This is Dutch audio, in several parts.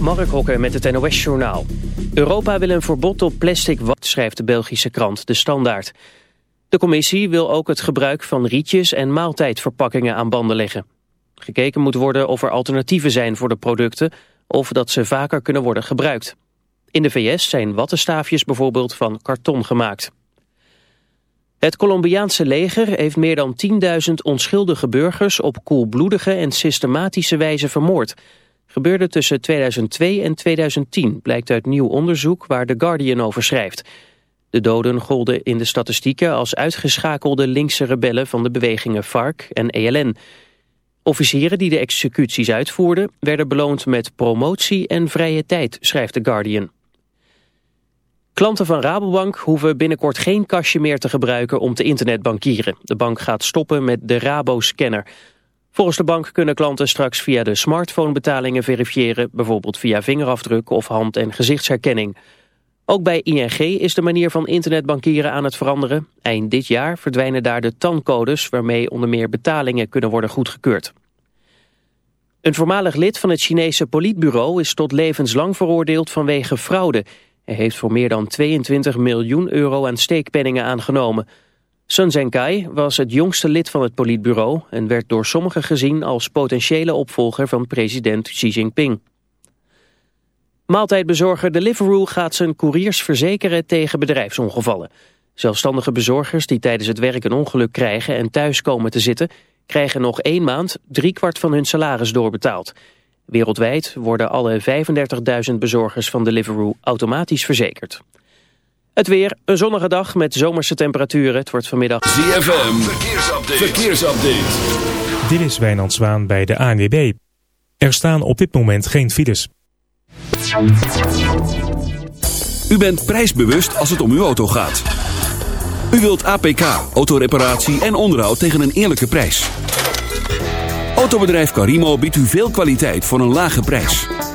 Mark Hokker met het NOS Journaal. Europa wil een verbod op plastic wat, schrijft de Belgische krant De Standaard. De commissie wil ook het gebruik van rietjes en maaltijdverpakkingen aan banden leggen. Gekeken moet worden of er alternatieven zijn voor de producten... of dat ze vaker kunnen worden gebruikt. In de VS zijn wattenstaafjes bijvoorbeeld van karton gemaakt. Het Colombiaanse leger heeft meer dan 10.000 onschuldige burgers... op koelbloedige en systematische wijze vermoord gebeurde tussen 2002 en 2010, blijkt uit nieuw onderzoek waar The Guardian over schrijft. De doden golden in de statistieken als uitgeschakelde linkse rebellen van de bewegingen FARC en ELN. Officieren die de executies uitvoerden werden beloond met promotie en vrije tijd, schrijft The Guardian. Klanten van Rabobank hoeven binnenkort geen kastje meer te gebruiken om te internetbankieren. De bank gaat stoppen met de Rabo-scanner. Volgens de bank kunnen klanten straks via de smartphone betalingen verifiëren, bijvoorbeeld via vingerafdruk of hand- en gezichtsherkenning. Ook bij ING is de manier van internetbankieren aan het veranderen. Eind dit jaar verdwijnen daar de TAN-codes waarmee onder meer betalingen kunnen worden goedgekeurd. Een voormalig lid van het Chinese politbureau is tot levenslang veroordeeld vanwege fraude. Hij heeft voor meer dan 22 miljoen euro aan steekpenningen aangenomen. Sun Zengkai was het jongste lid van het politbureau... en werd door sommigen gezien als potentiële opvolger van president Xi Jinping. Maaltijdbezorger Deliveroo gaat zijn couriers verzekeren tegen bedrijfsongevallen. Zelfstandige bezorgers die tijdens het werk een ongeluk krijgen en thuis komen te zitten... krijgen nog één maand driekwart van hun salaris doorbetaald. Wereldwijd worden alle 35.000 bezorgers van Deliveroo automatisch verzekerd. Het weer, een zonnige dag met zomerse temperaturen. Het wordt vanmiddag... ZFM, verkeersupdate. verkeersupdate. Dit is Wijnand Zwaan bij de ANWB. Er staan op dit moment geen files. U bent prijsbewust als het om uw auto gaat. U wilt APK, autoreparatie en onderhoud tegen een eerlijke prijs. Autobedrijf Carimo biedt u veel kwaliteit voor een lage prijs.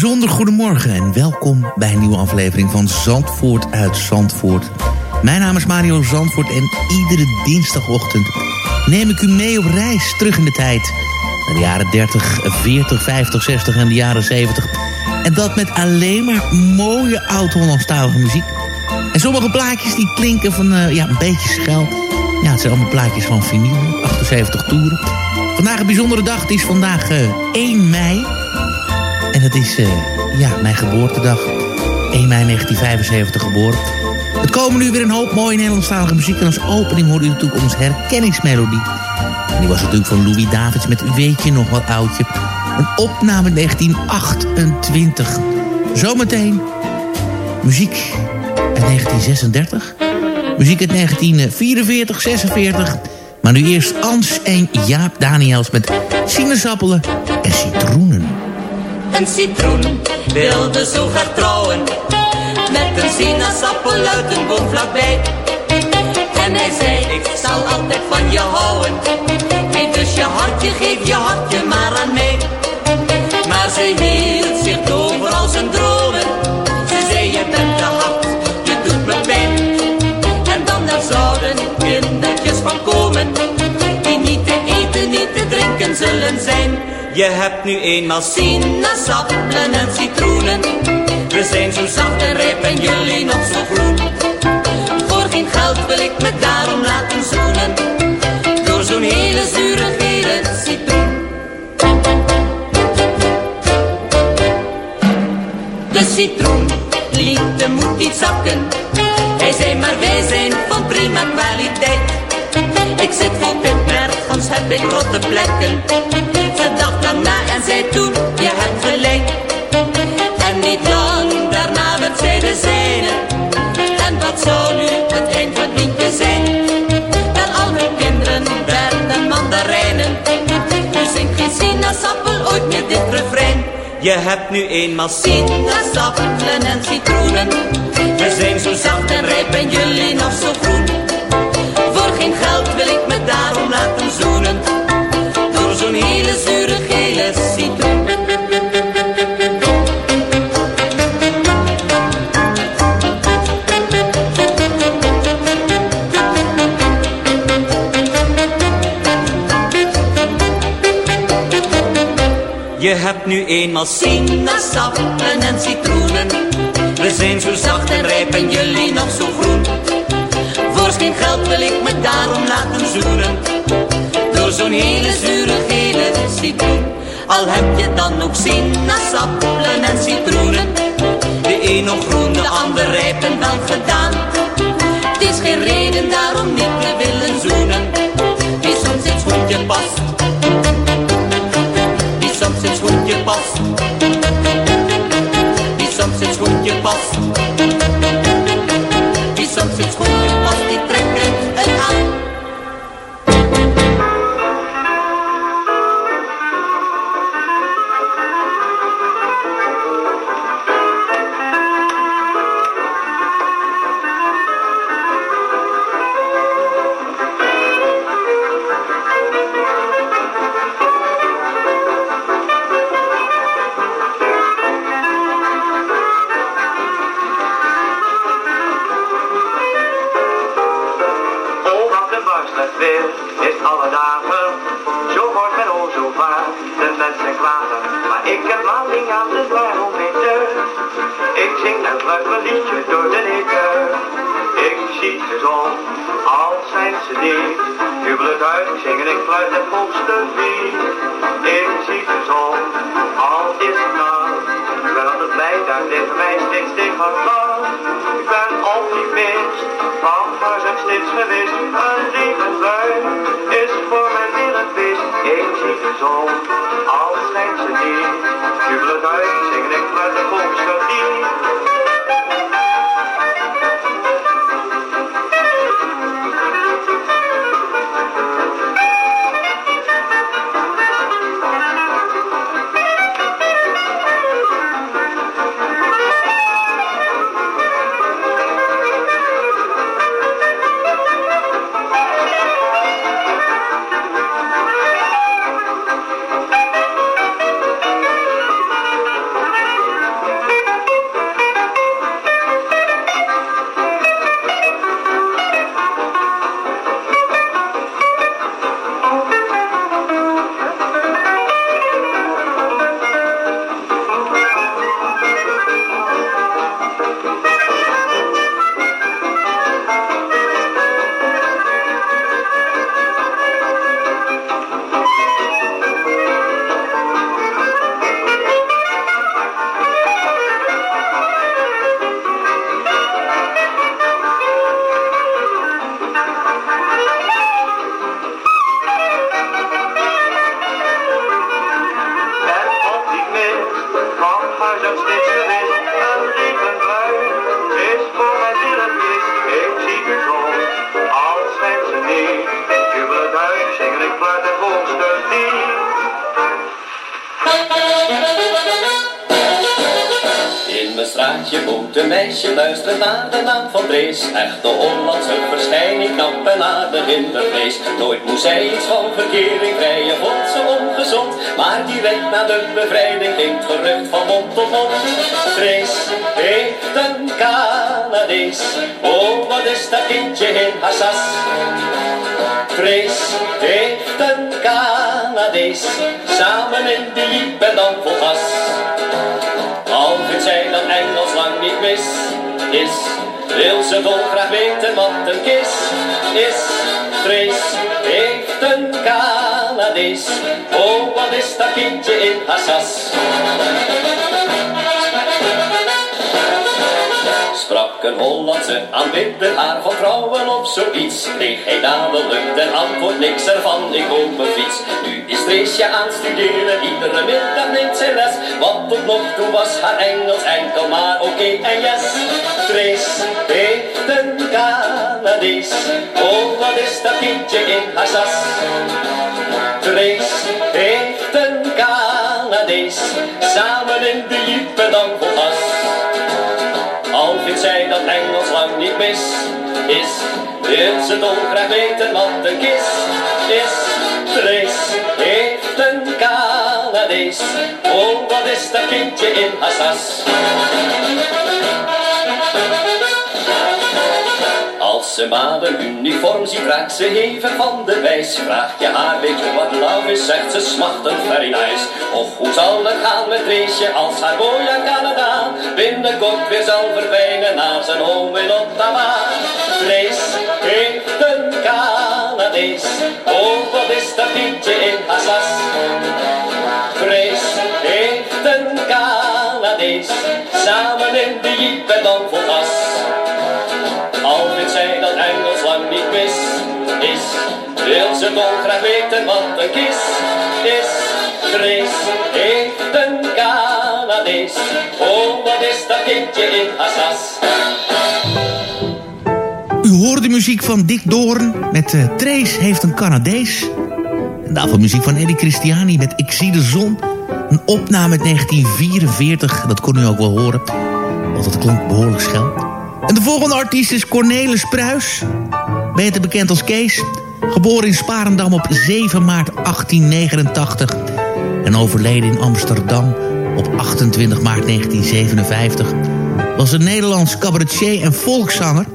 Bijzonder goedemorgen en welkom bij een nieuwe aflevering van Zandvoort uit Zandvoort. Mijn naam is Mario Zandvoort en iedere dinsdagochtend neem ik u mee op reis terug in de tijd. Naar de jaren 30, 40, 50, 60 en de jaren 70. En dat met alleen maar mooie oud-Hollandstalige muziek. En sommige plaatjes die klinken van eh, ja, een beetje schel. Ja, het zijn allemaal plaatjes van vinyl, 78 toeren. Vandaag een bijzondere dag, het is vandaag eh, 1 mei. En het is eh, ja, mijn geboortedag. 1 mei 1975 geboren. Het komen nu weer een hoop mooie Nederlandstalige muziek. En als opening hoorde u natuurlijk onze herkenningsmelodie. En die was natuurlijk van Louis Davids met weet je nog wat oudje. Een opname 1928. Zometeen muziek uit 1936. Muziek uit 1944, 46. Maar nu eerst Ans en Jaap Daniels met sinaasappelen en citroenen. Een citroen. Wilde zo graag trouwen Met een sinaasappel uit een boom vlakbij. En hij zei ik zal altijd van je houden. Geef dus je hartje, geef je hartje maar aan mij. Maar ze hield zich over al zijn dromen. Ze zei je bent te hard, je doet me pijn. En dan er zouden kindertjes van komen Die niet te eten, niet te drinken zullen zijn je hebt nu eenmaal sinaasappelen en citroenen. We zijn zo zacht en rijp en jullie nog zo groen. Voor geen geld wil ik me daarom laten zoenen. Door zo'n hele zure gele citroen. De citroen liet de moed niet zakken. Hij zei maar wij zijn van prima kwaliteit. Ik zit vol pit, nergens heb ik rotte plekken. Zei toen, je hebt gelijk. En niet lang daarna werd zij de zijne. En wat zou nu het eind van liedje zijn? Wel al hun kinderen werden mandarijnen. Nu zingt geen sinaasappel ooit meer dit refrein. Je hebt nu eenmaal sinaasappelen en citroenen. We zijn zo zacht en rijp en jullie nog zo groen. Voor geen geld wil ik me daarom laten zoenen. Door zo'n hele zure Je hebt nu eenmaal sinaasappelen en citroenen. We zijn zo zacht en rijp en jullie nog zo groen. Voor geen geld wil ik me daarom laten zoenen. Door zo'n hele zure gele citroen. Al heb je dan ook sinaasappelen en citroenen. De een nog groen, de ander rijp en dan gedaan. Het is geen reden daarom niet te willen zoenen. Wie soms in het schoentje past. Weer is alle dagen. Zo wordt men o zo vaak de mensen klagen. Maar ik heb maling aan de barometer. Ik zing en fluit mijn liedje door de neker. Ik zie de zon, als zijn ze niet. Jubelend uit, ik zing en ik fluit het volste lied. Ik zie de zon, al is het nacht. Ik ben altijd blij, daar tegen mij steeds lang. Ik ben optimist, van waar zijn steeds geweest. Een levensbui is voor mij weer een feest. Ik zie de zon, al schijnt ze niet. Jubelend uit, ik zing en ik fluit het volste van Woont een meisje, luistert naar de naam van Drees. Echte Hollandse verschijning, knap en aardig in de vlees. Nooit moest zij iets van verkering vrije vond ze ongezond. Maar direct na de bevrijding ging het gerucht van mond tot mond. Drees heeft een Canadees, oh wat is dat kindje in haar sas. Heeft een Canadees, samen in de jeep en dan vol gas. Is, wil ze dolgraag weten wat een kis is. Trace heeft een Canadees, oh wat is dat kindje in haar. Een Hollandse aanbidder haar van vrouwen of zoiets. Kreeg hij dadelijk ten antwoord niks ervan, ik koop een fiets. Nu is Treesje aan studeren, iedere middag neemt zij les. Want tot nog toe was haar Engels enkel maar oké en yes. Trees heeft een Canadees, oh wat is dat kindje in haar sas. Trees heeft een Canadees, samen in de jeep dan mis is, wil ze dolgraag weten wat een kis is. Trace heeft een Canadees, oh wat is dat kindje in haar sas. Ze maar uniform ziet, raakt ze even van de wijs. Vraag je haar, weet je wat love is, zegt ze smachtend very nice. Och, hoe zal het gaan met Reesje als haar boy aan Canada binnenkort weer zal verdwijnen naar zijn home in Ottawa. Rees heeft een Canadees, oh wat is dat liedje in haar sas. Vrees heeft een Canadees, samen in de jeep en dan gas. Wil ze dolgraag weten wat een kis is. Vrees heeft een Canadees, oh wat is dat kindje in haar sas. U hoort de muziek van Dick Doorn met eh Trace heeft een Canadees. En daarvoor muziek van Eddie Christiani met Ik zie de zon. Een opname uit 1944, dat kon u ook wel horen. Want dat klonk behoorlijk schel. En de volgende artiest is Cornelis Pruis. Beter bekend als Kees. Geboren in Sparendam op 7 maart 1889. En overleden in Amsterdam op 28 maart 1957. Was een Nederlands cabaretier en volkszanger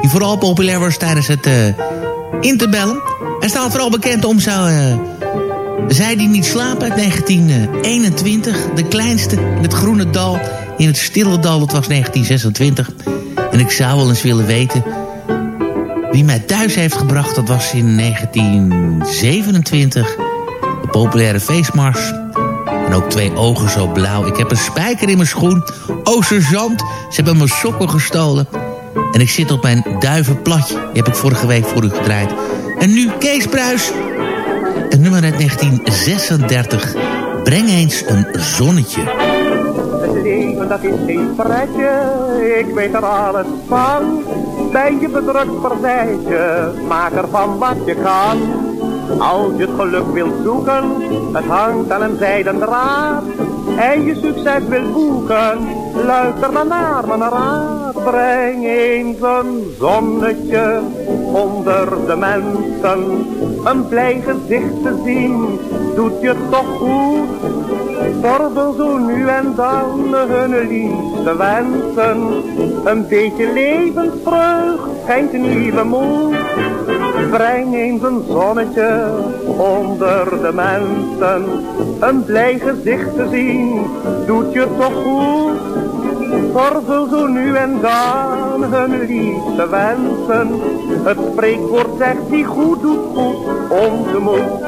die vooral populair was tijdens het uh, interbellen. Hij staat vooral bekend om zou, uh, Zij die niet slapen uit 1921. De kleinste in het groene dal, in het stille dal, dat was 1926. En ik zou wel eens willen weten wie mij thuis heeft gebracht. Dat was in 1927. De populaire feestmars. En ook twee ogen zo blauw. Ik heb een spijker in mijn schoen. Oh, sergeant, ze hebben mijn sokken gestolen. En ik zit op mijn duivenplatje. Die heb ik vorige week voor u gedraaid. En nu Kees. Het nummer uit 1936. Breng eens een zonnetje. Het leven dat is geen pretje, ik weet er alles van. Ben je bedrukt partijtje, maak ervan wat je kan. Als je het geluk wilt zoeken, het hangt aan een zijden draad. En je succes wilt boeken, luister dan naar mijn raad. Breng eens een zonnetje onder de mensen. Een blij gezicht te zien, doet je toch goed. Vordel zo nu en dan hun liefste wensen. Een beetje levensvreugd schenkt nieuwe moed. Breng eens een zonnetje onder de mensen. Een blij gezicht te zien, doet je toch goed. Vordel zo nu en dan hun liefste wensen. Het spreekwoord zegt die goed doet goed, onze moed.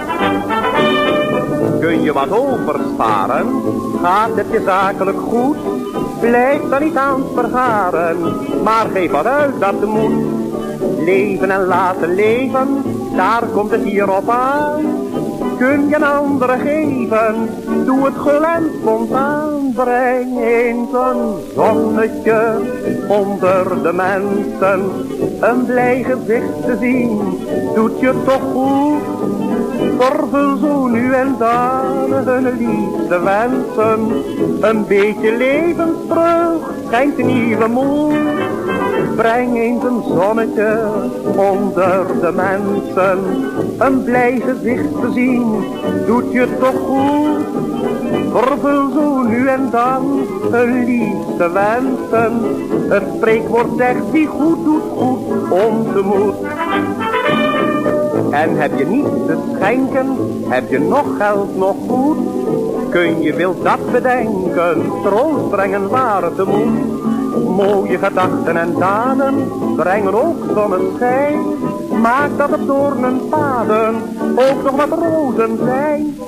Kun je wat oversparen? Gaat het je zakelijk goed? Blijf dan niet aan het vergaren, maar geef wat uit dat moet. Leven en laten leven, daar komt het hier op aan. Kun je een andere geven, doe het en spontaan. Breng eens een zonnetje onder de mensen. Een blij gezicht te zien, doet je toch goed. Vervul zo nu en dan hun liefste wensen. Een beetje levensvreugd schenkt nieuwe moed. Breng eens een zonnetje onder de mensen. Een blij gezicht te zien, doet je toch goed. Vervul zo nu en dan hun liefste wensen. Het spreekwoord zegt die goed doet goed, onze moed. En heb je niets te schenken, heb je nog geld, nog goed. Kun je wilt dat bedenken, troost brengen waar het moet. Mooie gedachten en daden brengen ook zonneschijn. Maak dat op doornen paden ook nog wat rozen zijn.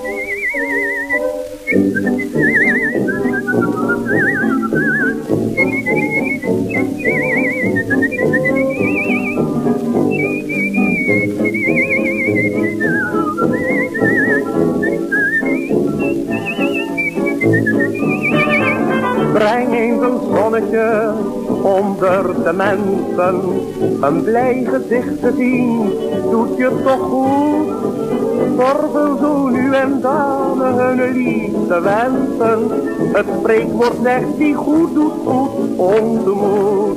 Zonnetje onder de mensen. Een blij gezicht te zien, doet je toch goed. Vordel zo nu en dan hun liefste wensen. Het spreekwoord zegt die goed doet goed, onze moed.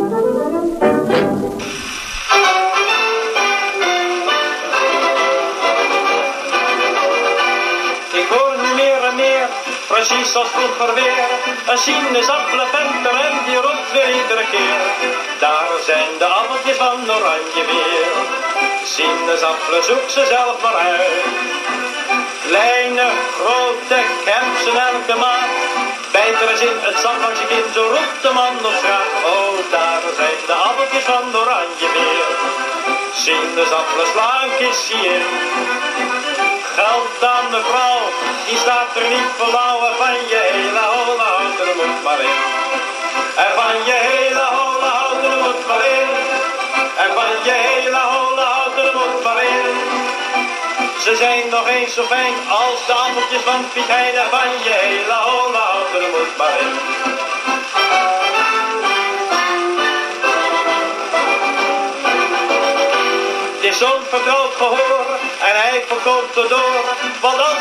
Ik hoor nu meer en meer precies als vroeger weer. Een sinaasappelventer en die roept iedere keer. Daar zijn de appeltjes van oranje weer. Sinaasappelen zoek ze zelf maar uit. Kleine, grote, kersen elke maat. Bijt er eens in het zand als kind, zo roept de man op straat. Oh, daar zijn de appeltjes van oranje weer. Sinaasappelen slaan kistje in. Geld aan de vrouw, die staat er niet voor van je hele houten er moet maar in. En van je hele holle houten moet maar. En van je hele holle houten moet maar. Ze zijn nog eens zo fijn als de appeltjes van Piet Hein. Van je hele holle houten moet maar in. Zo'n vertrouwd gehoor en hij verkoopt er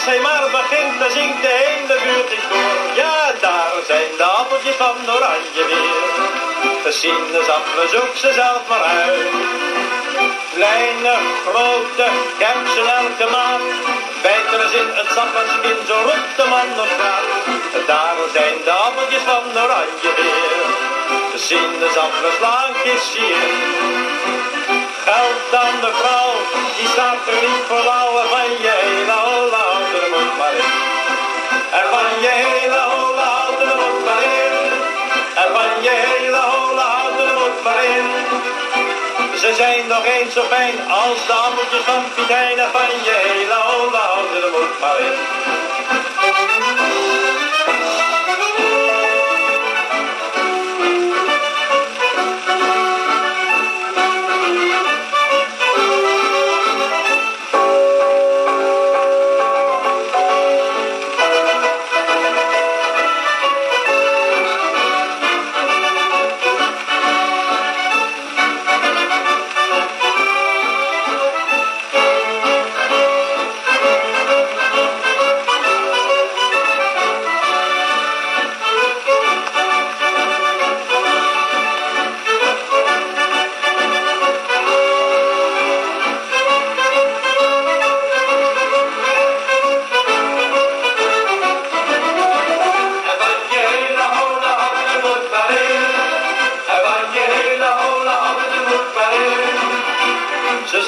hij maar begint, dan zingt de hele buurt in koor. Ja, daar zijn de appeltjes van oranje weer. De sinaasappelen zoek ze zelf maar uit. Kleine, grote, heb ze elke maat. Bijt er eens in het je kind, zo roept de man op straat. Daar zijn de appeltjes van oranje weer. De sinaasappelen slaan in. Geld aan de vrouw, die staat er niet voor lauw. En van je hele Ze zijn nog eens zo fijn als de appeltjes van Piet Hein. En van je hele holle houten er moet maar in.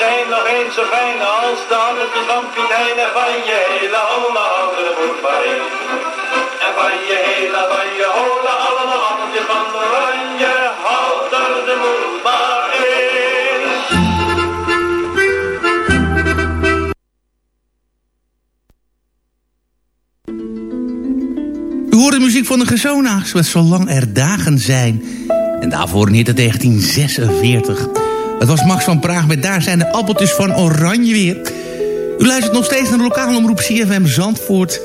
Zijn nog eens zo fijn als de appeltjes van Piet Hein. En van je hele holle er maar in. En van je hele, van je holle, allemaal appeltjes van oranje. Houd er de moed maar in. U hoort de muziek van de Gezona's met Zolang er dagen zijn. En daarvoor niet het 1946. Het was Max van Praag met Daar zijn de appeltjes van Oranje weer. U luistert nog steeds naar de lokale omroep CFM Zandvoort.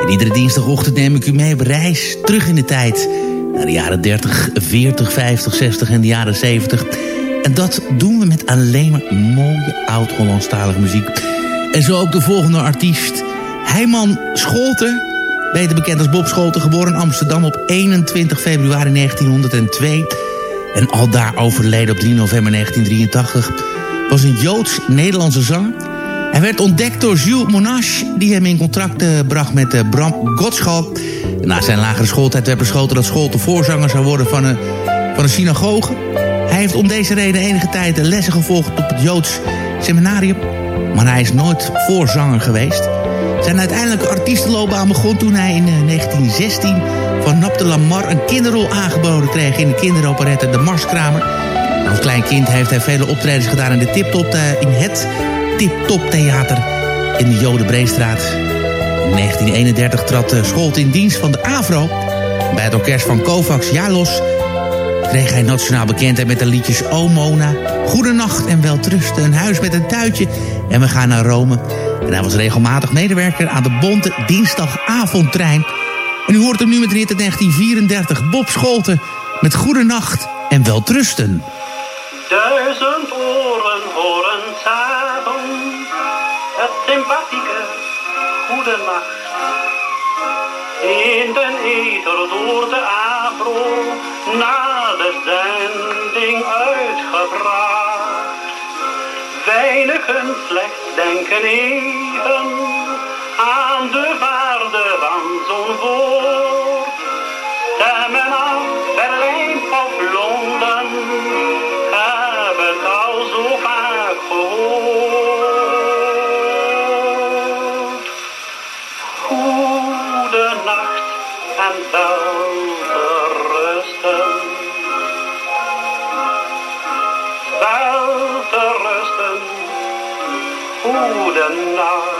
En iedere dinsdagochtend neem ik u mee op reis terug in de tijd. Naar de jaren 30, 40, 50, 60 en de jaren 70. En dat doen we met alleen maar mooie oud-Hollandstalige muziek. En zo ook de volgende artiest. Heiman Scholten, beter bekend als Bob Scholten, geboren in Amsterdam op 21 februari 1902 en aldaar overleden op 3 november 1983, was een Joods-Nederlandse zanger. Hij werd ontdekt door Jules Monash, die hem in contact eh, bracht met eh, Bram Gottschalk. Na zijn lagere schooltijd werd besloten dat Scholten voorzanger zou worden van een, van een synagoge. Hij heeft om deze reden enige tijd lessen gevolgd op het Joods seminarium, maar hij is nooit voorzanger geweest. Zijn uiteindelijke artiestenloopbaan begon toen hij in eh, 1916 van Nap de Lamar een kinderrol aangeboden kreeg in de kinderoperette De Marskramer. Als klein kind heeft hij vele optredens gedaan in, de Tip-Top, eh, in het Tip-Top Theater in de Jodenbreestraat. In 1931 trad Scholt in dienst van de AVRO. Bij het orkest van Kovacs Jalos kreeg hij nationaal bekendheid met de liedjes O Mona, Goedenacht en Weltrusten, Een huis met een tuitje en We gaan naar Rome. En hij was regelmatig medewerker aan de Bonte Dinsdagavondtrein. En u hoort hem nu met de hit uit 1934, Bob Scholten, met Goedenacht en Weltrusten. Duizend oren horen s'avonds het sympathieke goedenacht. In den ether door de afro na de zending uitgebracht. Weinigen slechts denken even aan de waarde van zo'n woord. Stemmen af Berlijn of Londen hebben het al zo vaak gehoord. Goede nacht en wel rusten. Wel rusten. Goede nacht.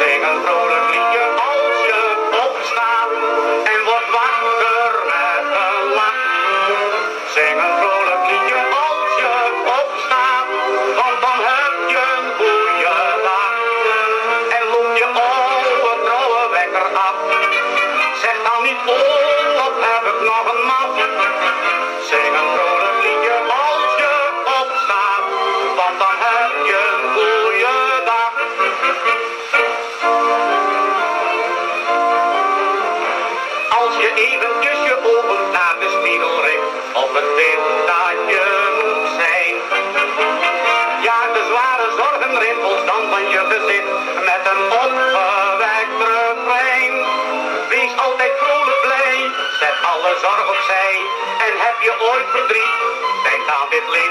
Zing een vrolijk liedje als je opstaat en wordt wakker. met een ongewerkt refrein. Wees altijd vrolijk blij, zet alle zorg opzij. En heb je ooit verdriet, denk aan dit lied.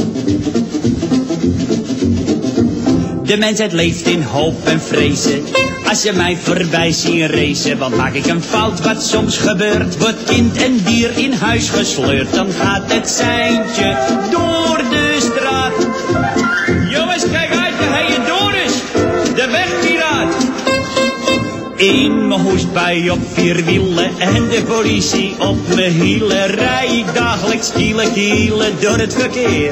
De mensheid leeft in hoop en vrezen. Als je mij voorbij ziet racen, want maak ik een fout wat soms gebeurt. Wordt kind en dier in huis gesleurd, dan gaat het seintje door de straat. Jongens, kijk uit, hij je door is. De wegpiraat. In mijn hoestbui op vier wielen en de politie op mijn hielen. Rij ik dagelijks kielen kielen door het verkeer.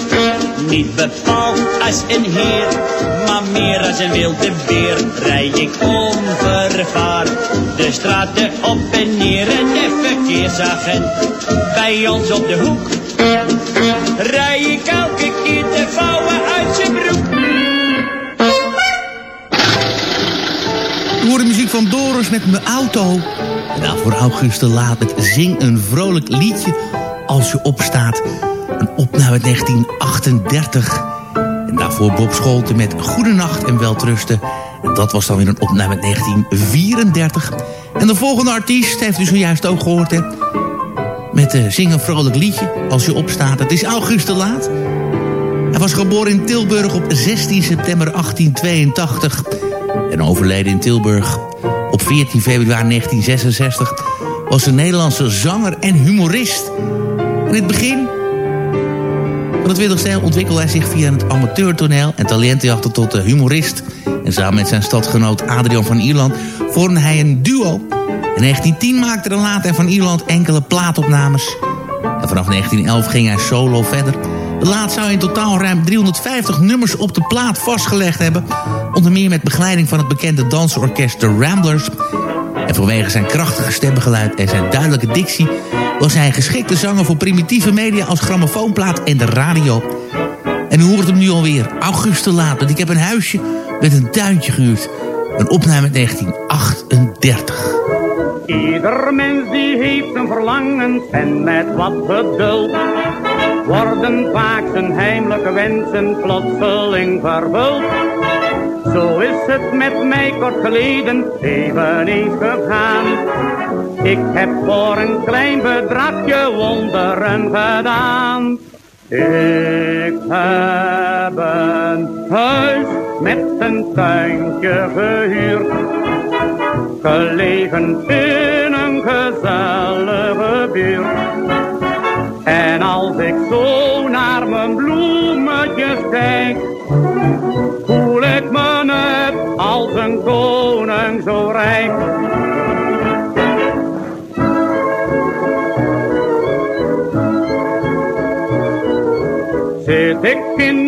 Niet bepaald als een heer, maar meer als een wilde beer rij ik onvervaard de straten op en neer en de verkeersagent bij ons op de hoek. Rij ik elke keer de vouwen uit zijn broek. We horen muziek van Doris met mijn auto. En daarvoor August de Laat met Zing een vrolijk liedje als je opstaat. Een opname uit 1938. En daarvoor Bob Scholten met Goedenacht en Welterusten. En dat was dan weer een opname uit 1934. En de volgende artiest heeft u zojuist ook gehoord, hè? Met uh, Zing een vrolijk liedje als je opstaat. Het is August Laat. Hij was geboren in Tilburg op 16 september 1882 en overleden in Tilburg op 14 februari 1966... was een Nederlandse zanger en humorist. In het begin van het 20 eeuw ontwikkelde hij zich via het amateurtoneel... en talentenjachten tot de humorist. En samen met zijn stadgenoot Adrian van Ierland vormde hij een duo. In 1910 maakte de laat en van Ierland enkele plaatopnames. En vanaf 1911 ging hij solo verder... De laat zou in totaal ruim 350 nummers op de plaat vastgelegd hebben. Onder meer met begeleiding van het bekende dansorkest The Ramblers. En vanwege zijn krachtige stemgeluid en zijn duidelijke dictie... was hij geschikte zanger voor primitieve media als grammofoonplaat en de radio. En u hoort hem nu alweer, Auguste Laat. Want ik heb een huisje met een tuintje gehuurd. Een opname uit 1938. Ieder mens die heeft een verlangen en met wat geduld worden vaak zijn heimelijke wensen plotseling vervuld. Zo is het met mij kort geleden eveneens gegaan. Ik heb voor een klein bedragje wonderen gedaan. Ik heb een huis met een tuintje gehuurd. Gelegen in een gezellige buurt. En als ik zo naar mijn bloemetjes kijk, voel ik me net als een koning zo rijk.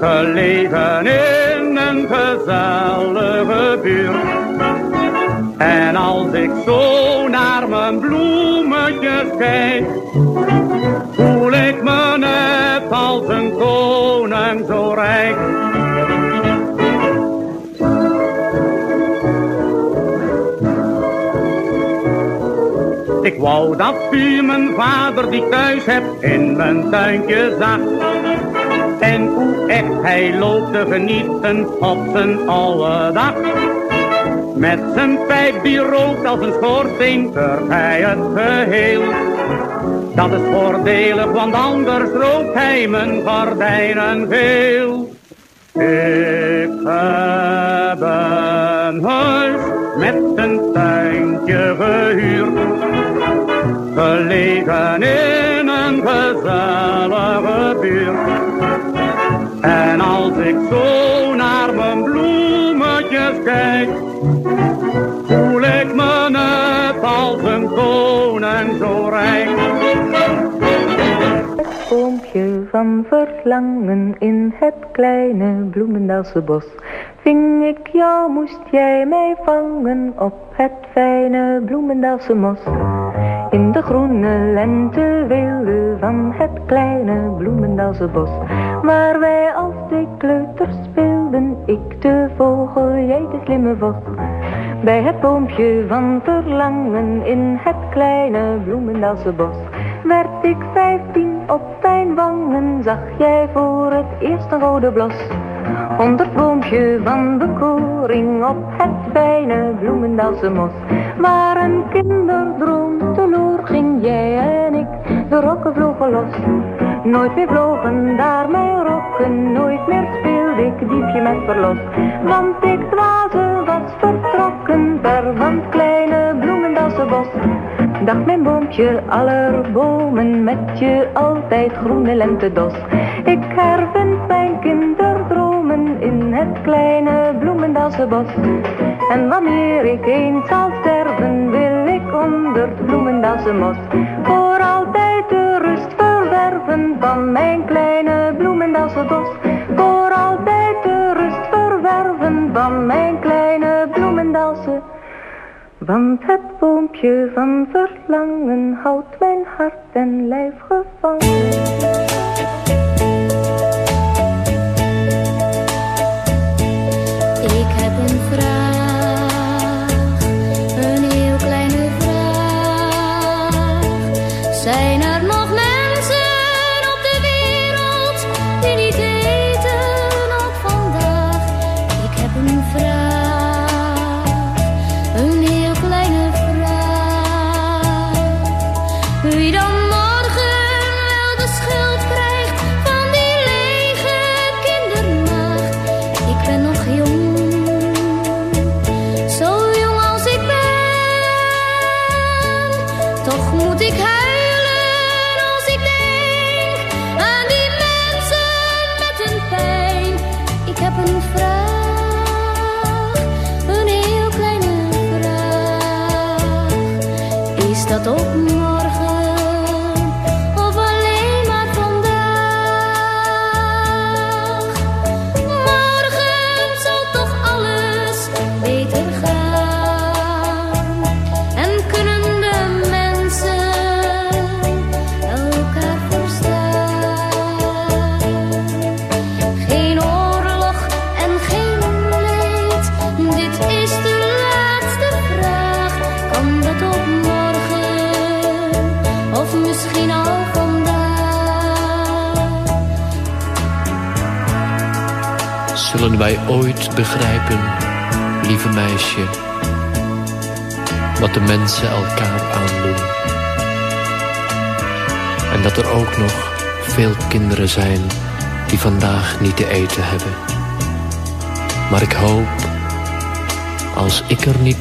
Gelegen in een gezellige buurt. En als ik zo naar mijn bloemetjes kijk, voel ik me net als een koning zo rijk. Ik wou dat u mijn vader die thuis hebt in mijn tuintje zag. En hoe echt hij loopt te genieten op zijn oude dag. Met zijn pijp die rookt als een schoorsteen, hij het geheel. Dat is voordelig, want anders rookt hij mijn gordijnen veel. Ik heb een huis met een tuintje gehuurd. Gelegen in een gezellige buurt. En als ik zo naar mijn bloemetjes kijk, voel ik me net als een koning zo rijk. Het boompje van verlangen in het kleine bloemendaalse bos. Ving ik jou, moest jij mij vangen op het fijne bloemendaalse mos. In de groene lenteweelde van het kleine bloemendaalse bos. Waar wij als twee kleuters speelden, ik de vogel, jij de slimme vos. Bij het boompje van verlangen in het kleine bloemendaalse bos. Werd ik vijftien op mijn wangen, zag jij voor het eerst een rode blos. Onder het boompje van bekoring op het fijne bloemendaalse mos. Waar een kinderdroom jij en ik, de rokken vlogen los. Nooit meer vlogen daar mijn rokken, nooit meer speelde ik diefje met verlos. Want ik dwaze was vertrokken, ver van het kleine bloemendaalse bos. Dacht mijn boompje aller bomen met je altijd groene lentedos. Ik hervind mijn kinderdromen in het kleine bloemendaalse bos. En wanneer ik eens zal sterven, onder het bloemendaalse mos. Voor altijd de rust verwerven van mijn kleine bloemendaalse bos. Voor altijd de rust verwerven van mijn kleine bloemendaalse want het boompje van verlangen houdt mijn hart en lijf gevangen.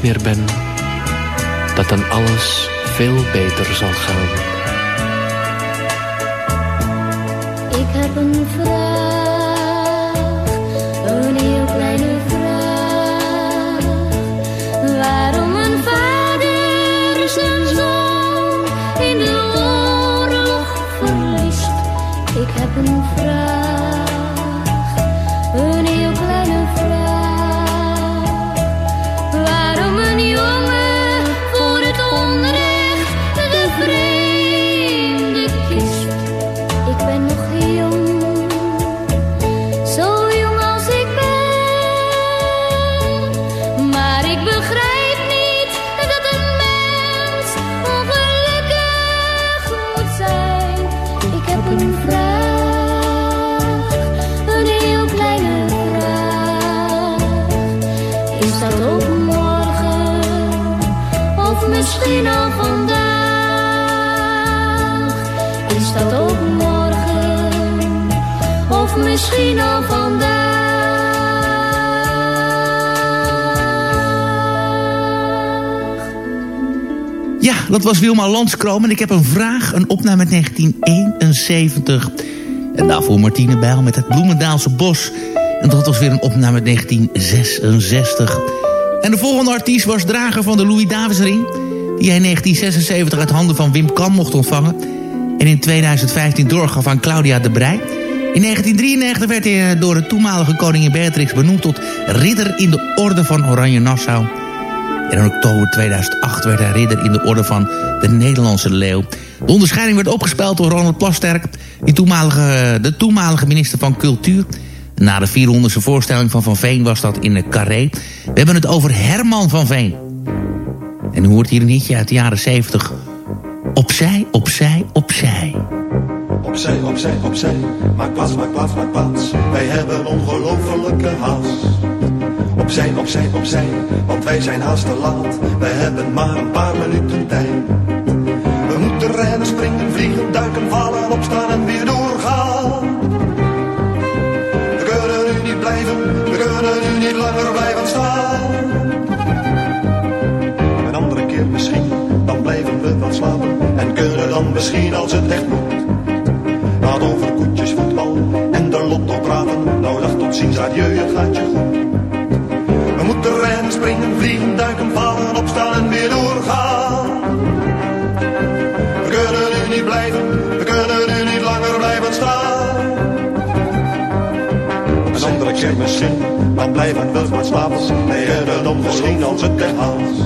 Meer ben, dat dan alles veel beter zal gaan. Ik heb een vraag, een heel kleine vraag. Waarom een vader zijn zoon in de oorlog verliest? Ik heb een vraag, dat was Wilma Landskroom. En ik heb een vraag, een opname uit 1971. En daarvoor Martine Bijl met het Bloemendaalse Bos. En dat was weer een opname uit 1966. En de volgende artiest was drager van de Louis Davidsring... die hij in 1976 uit handen van Wim Kam mocht ontvangen... en in 2015 doorgaf aan Claudia de Brij. In 1993 werd hij eh, door de toenmalige koningin Beatrix benoemd... tot ridder in de Orde van Oranje Nassau... En in oktober 2008 werd hij ridder in de orde van de Nederlandse Leeuw. De onderscheiding werd opgespeeld door Ronald Plasterk, toenmalige, de toenmalige minister van Cultuur. Na de 400ste voorstelling van Van Veen was dat in Carré. We hebben het over Herman van Veen. En u hoort hier een hitje uit de jaren 70. Opzij, opzij, opzij. Opzij, opzij, opzij. Maak plaats, maak plaats, maak plaats. Wij hebben ongelofelijke haast. Opzij, opzij, opzij. Want wij zijn haast te laat. Wij hebben maar een paar minuten tijd. We moeten rennen, springen, vliegen, duiken, vallen, opstaan en weer doorgaan. We kunnen nu niet blijven, we kunnen nu niet langer blijven staan. Een andere keer misschien, dan blijven we wel slapen. En kunnen dan misschien als het echt moet. Laat over koetjes, voetbal en de lotto praten. Nou dag tot ziens, adieu, het gaat je goed. We moeten rennen, springen, vliegen, duiken, vallen, opstaan en weer doorgaan. We kunnen nu niet blijven, we kunnen nu niet langer blijven staan. Een andere keer misschien, dan blijven we maar slapen. Wij hebben dan misschien als het echt haast.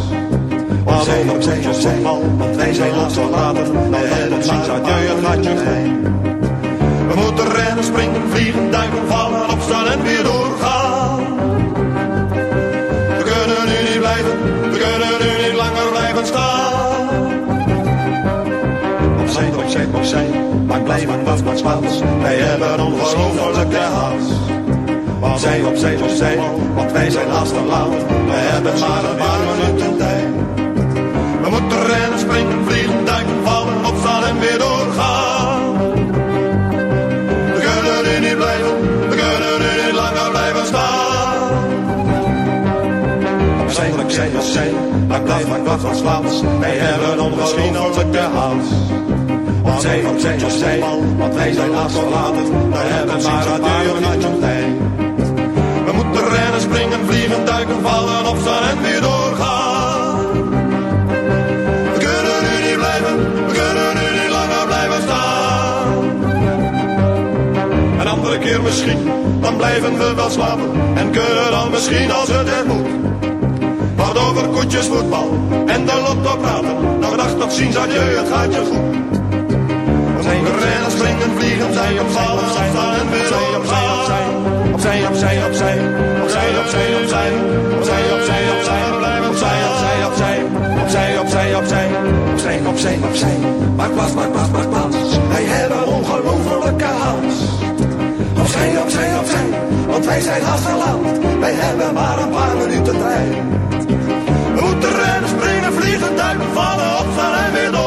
Maar voetbal, want wij zijn laatst al later. Nou dag tot ziens, adieu, het gaat je goed. We moeten rennen, springen, vliegen, duiken, vallen, opstaan en weer doorgaan. Blijven was maar spaans. Wij hebben ongelofelijke haast. Opzij, opzij, opzij, want wij zijn haast te laat. We hebben maar een paar minuten tijd. We moeten rennen, springen, vliegen, duiken, vallen, opstaan en weer doorgaan. We kunnen nu niet blijven, we kunnen nu niet langer blijven staan. Opzij, opzij, opzij, maar blijf maar wat van slaans. Wij hebben ongelofelijke haast. Opzij, opzij, opzij, want wij zijn afgelaten. We hebben maar een paar tijd. We moeten rennen, springen, vliegen, duiken, vallen, opstaan en weer doorgaan. We kunnen nu niet blijven, we kunnen nu niet langer blijven staan. Een andere keer misschien, dan blijven we wel slapen. En kunnen dan misschien als het er moet. Over koetjes, voetbal en de lotto praten. Nog dag tot ziens, adieu, het gaat je goed. Moeten rennen, springen, vliegen, zij op vallen, opstaan en weer opzij, opzij, opzij, opzij, opzij, opzij, opzij, opzij, opzij, opzij, opzij, blijven opzij, opzij, opzij, opzij, opzij, opzij, opzij, opzij, opzij, maak plaats, maak plaats, maak plaats. Wij hebben ongelofelijke haast. Opzij, opzij, opzij, Want wij zijn geland, wij hebben maar een paar minuten tijd. Rennen, springen, vliegen, duiken, vallen, opstaan en weer doorgaan.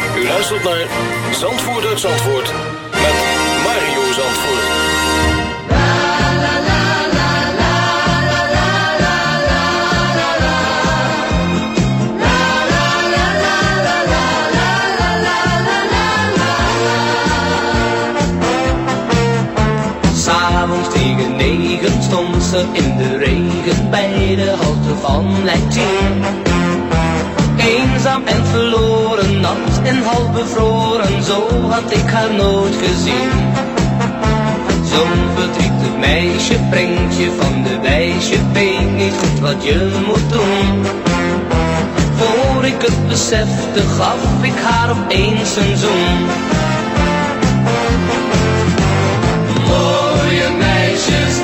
U luistert naar Zandvoort uit Zandvoort met Mario Zandvoort. S'avonds tegen negen stond ze in de regen bij de halte van Leidschendam. En verloren, nat en half bevroren, zo had ik haar nooit gezien. Zo'n verdrietig meisje brengt je van de wijs, je weet niet goed wat je moet doen. Voor ik het besefte, gaf ik haar opeens een zoen. Mooie meisjes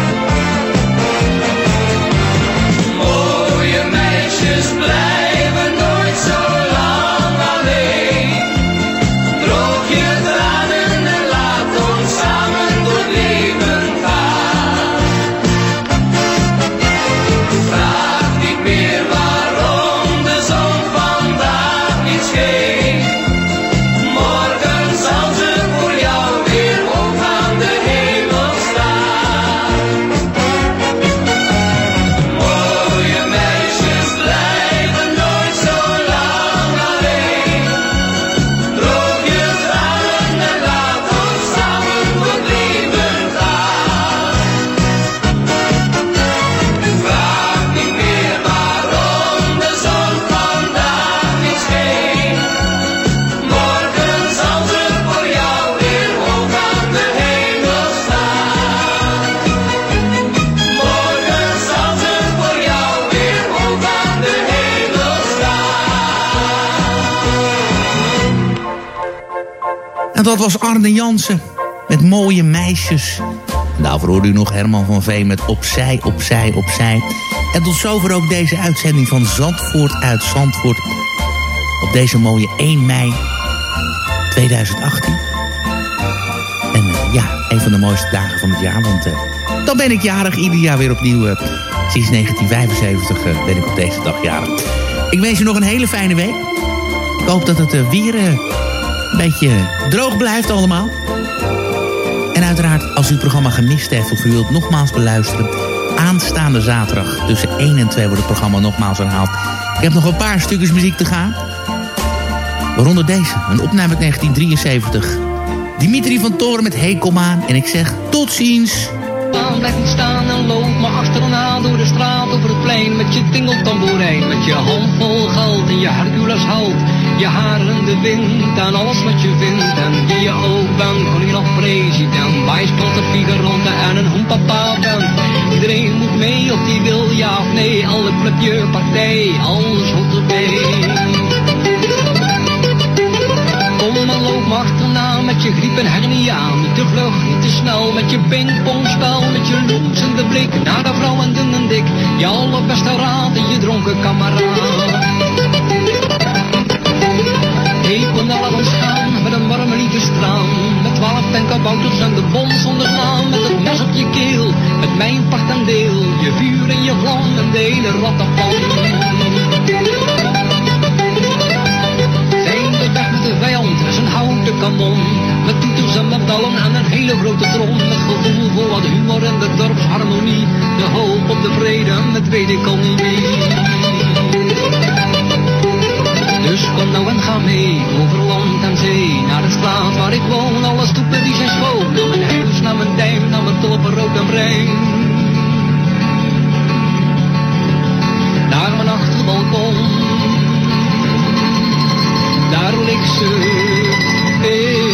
Was Arne Jansen met mooie meisjes. En daarvoor hoorde u nog Herman van Veen met Opzij, Opzij, Opzij. En tot zover ook deze uitzending van Zandvoort uit Zandvoort. Op deze mooie 1 mei 2018. En eh, ja, een van de mooiste dagen van het jaar. Want eh, dan ben ik jarig, ieder jaar weer opnieuw. eh, sinds 1975 eh, ben ik op deze dag jarig. Ik wens je nog een hele fijne week. Ik hoop dat het weer een beetje droog blijft allemaal. En uiteraard, als u het programma gemist heeft of u wilt nogmaals beluisteren... aanstaande zaterdag tussen 1 en 2 wordt het programma nogmaals herhaald. Ik heb nog een paar stukjes muziek te gaan. Waaronder deze, een opname uit 1973. Dimitri van Toren met Hey Kom aan. En ik zeg tot ziens. aan, blijf niet staan en loop maar achterna door de straat over het plein met je tingeltamboerijn, met je handvol geld en je Hercules hout, je haar in de wind en alles wat je vindt en wie je ook bent, gewoon je nog president, bijspotter, figuranten en een hoempapa bent. Iedereen moet mee of die wil ja of nee, alle clubje, partij, alles hoort erbij. Kom maar loop maar achterna met je griep en hernia. Niet te vlug, niet te snel met je pingpongspel. Met je loensende blik naar de vrouw en dun en dik. Je allerbeste raad en je dronken kameraad. Ik kon naar ons gaan met een warme liefdestraal. Met twaalf tenkabouters en de bom zonder naam. Met het mes op je keel, met mijn part en deel. Je vuur en je vlam en de hele rattenpan. Zijn de weg met de vijand is een houten kanon. Met toeters en met en een hele grote trom. Met gevoel voor wat humor en de dorpsharmonie. De hoop op de vrede met wedereconomie. Dus kom nou en ga mee over land en zee. Naar de straat waar ik woon, alle stoepen die zijn schoon. Naar mijn huis, naar mijn duim, naar mijn toppen rood en bruin. Naar mijn achterbalkon. Daar ligt ze. In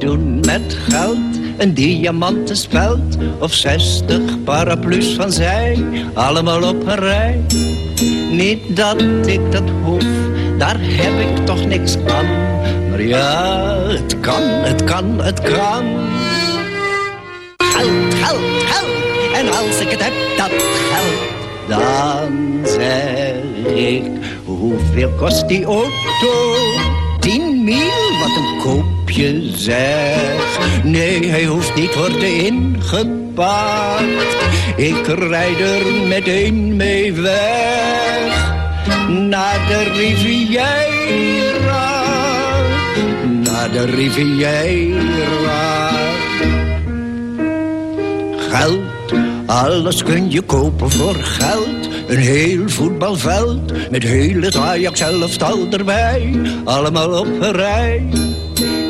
doen met geld? Een diamanten speld of zestig paraplu's van zij, allemaal op een rij. Niet dat ik dat hoef, daar heb ik toch niks aan. Maar ja, het kan, het kan, het kan. Geld, geld, geld, en als ik het heb, dat geld, dan zeg ik, hoeveel kost die auto? Tien mil, wat een koopje zeg. Nee, hij hoeft niet worden ingepakt. Ik rijd er meteen mee weg. Naar de Riviera. Naar de Riviera. Geld, alles kun je kopen voor geld. Een heel voetbalveld met heel het Ajax elftal erbij. Allemaal op een rij.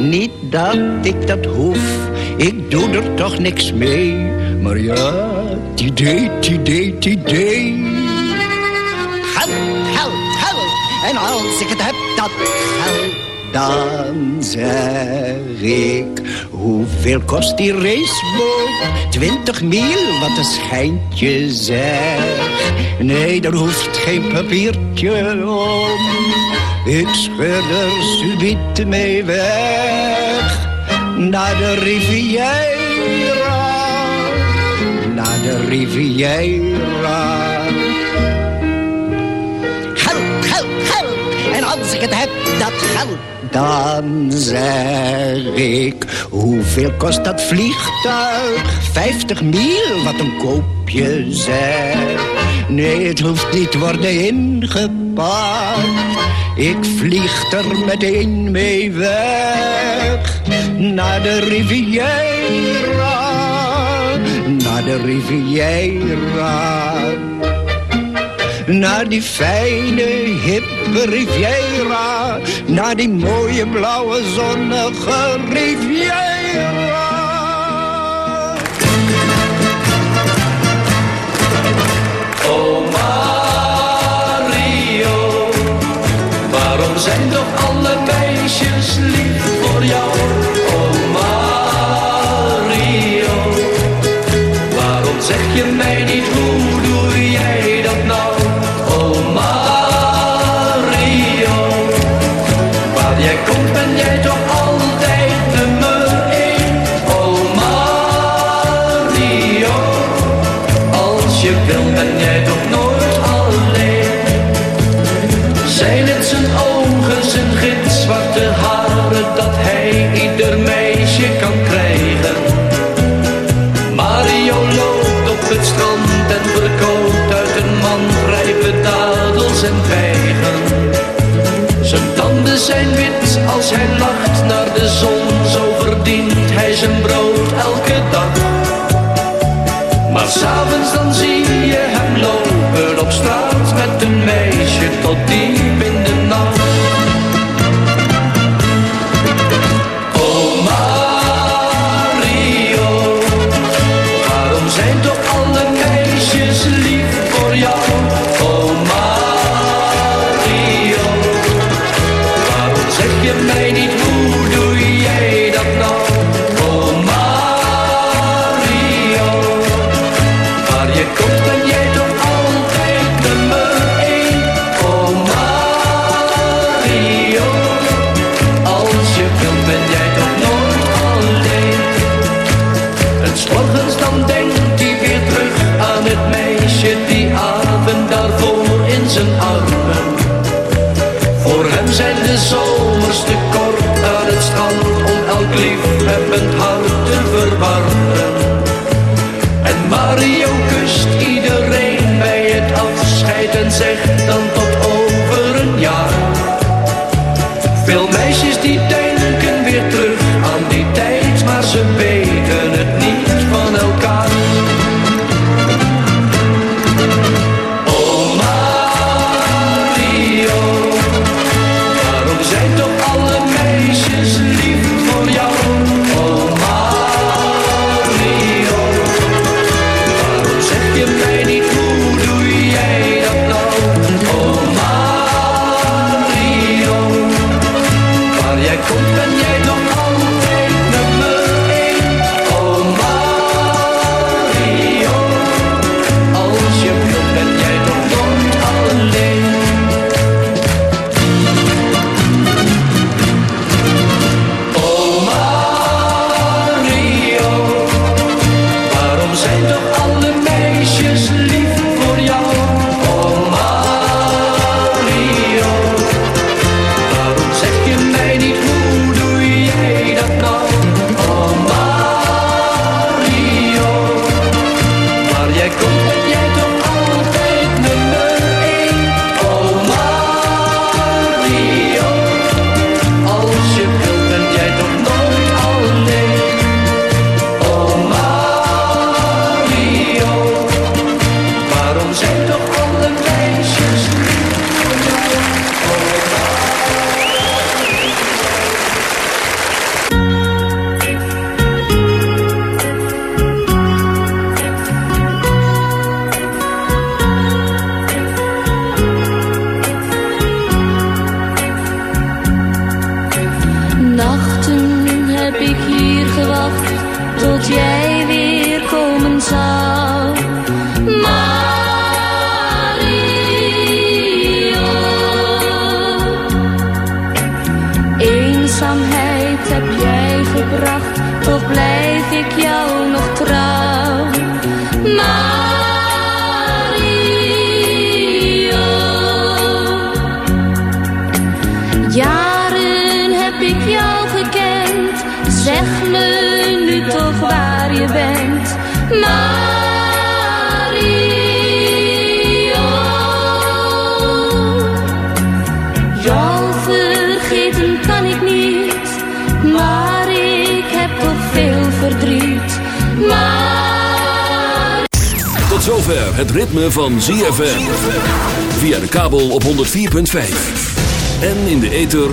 Niet dat ik dat hoef, ik doe er toch niks mee. Maar ja, het idee, het idee, het idee. Geld, geld, geld. En als ik het heb, dat geld. Dan zeg ik, hoeveel kost die raceboot? Twintig mil, wat een schijntje zeg. Nee, daar hoeft geen papiertje om. Ik scheur er subiet mee weg. Naar de Riviera. Naar de Riviera. Geld, geld, geld. En als ik het heb, dat geld. Dan zeg ik, hoeveel kost dat vliegtuig? Vijftig mil, wat een koopje zeg. Nee, het hoeft niet worden ingepakt. Ik vlieg er meteen mee weg. Naar de Riviera. Naar de Riviera. Naar die fijne, hippe Riviera. Naar die mooie, blauwe, zonnige Riviera. Oh zijn toch alle meisjes lief voor jou? Oh Mario, waarom zeg je mij niet hoe zijn wit als hij lacht naar de zon. Zo verdient hij zijn brood elke dag. Maar s'avonds dan zie je hem lopen op straat met een meisje tot diep in de nacht.